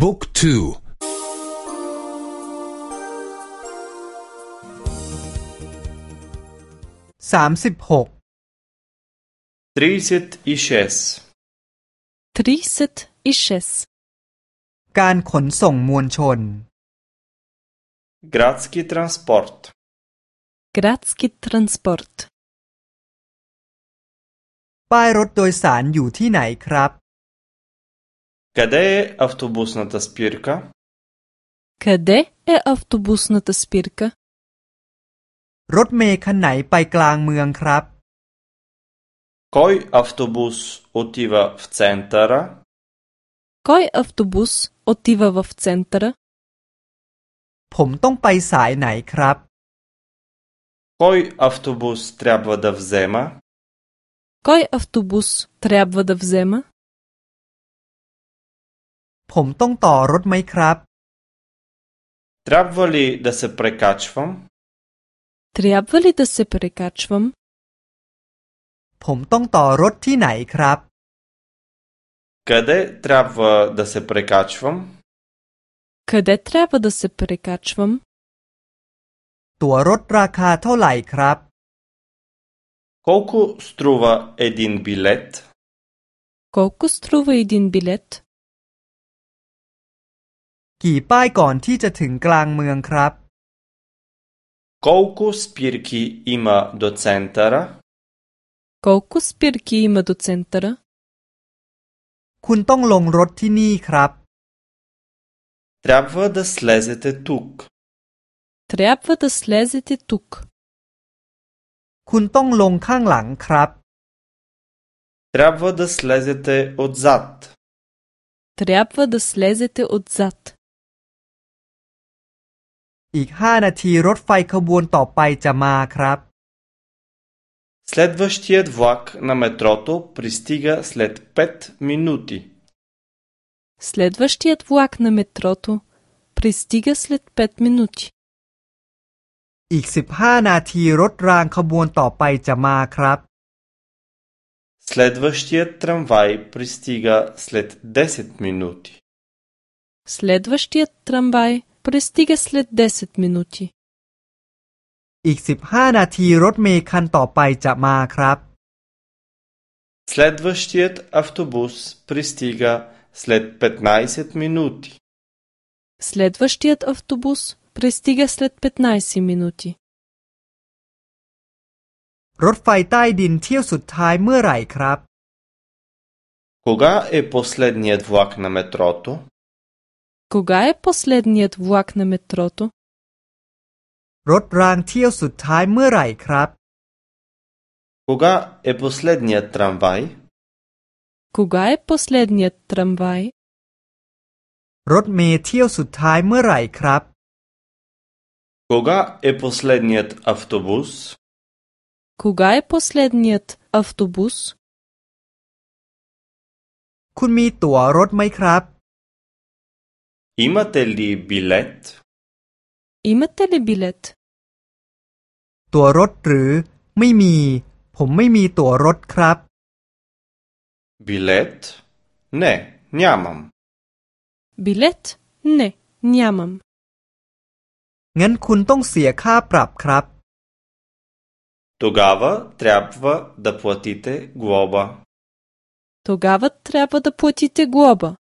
บุ๊กทูสามสิบหกทรีสิตอิเชสทรีสิตอิเชสการขนส่งมวลชน Gradski transport ราดสกีทรานสปอร์ตป้ายรถโดยสารอยู่ที่ไหนครับ Къде е автобусната спирка? Къде е автобусната спирка? รถเมล์คันไหนไปกลางเมืองครับ Кой автобус отива в центъра? Кой автобус отива в центъра? ผมต้องไปสายไหนครับ Кой автобус трябва да взема? Кой автобус трябва да взема? ผมต้องต่อรถไหมครับ Трябва ли да се прекачвам? Трябва ли да се прекачвам? ผมต้องต่อรถที่ไหนครับ Къде трябва да се прекачвам? Къде трябва да се прекачвам? ตั๋วรถราคาเท่าไหร่ครับ Колко струва един билет? Колко струва един билет? กี่ป้ายก่อนที่จะถึงกลางเมืองครับ Колко спирки има до центъра? Колко спирки има до центъра? คุณต้องลงรถที่นี่ครับ Трябва да слезете тук. Трябва да слезете тук. คุณต้องลงข้างหลังครับ Трябва да слезете отзад. Трябва да слезете отзад. อีกห้านาทีรถไฟขบวนต่อไปจะมาครับ Следващият влак на метрото пристига след 5 минути. Следващият влак на метрото пристига след 5 минути. อีกสิบห้านาทีรถรางขบวนต่อไปจะมาครับ Следващият трамвай пристига след 10 минути. Следващият трамвай пристига след 10 минути. อีกสิบห้านาทีรถเมล์คันต่อไปจะมาครับ Следващият автобус пристига след 15 минути. Следващият автобус пристига след 15 минути. รถไฟใต้ดินเที่ยวสุดท้ายเมื่อไหร่ครับ Кога е последният влак на метрото? Кога е последният влак на метрото? รถรางเที่ยวสุดท้ายเมื่อไหร่ครับ Кога е последният трамвай? Кога е последният трамвай? รถเมล์เที่ยวสุดท้ายเมื่อไหร่ครับ Кога е последният автобус? Кога е последният автобус? คุณมีตั๋วรถไหมครับ Имате ли билет? Имате ли билет? ตั๋วรถหรือ ไม่มี ผมไม่มีตั๋วรถครับ Билет? Не, нямам. Билет? Не, нямам. งั้นคุณต้องเสียค่าปรับครับ Тогава трябва да платите глоба. Тогава трябва да платите глоба.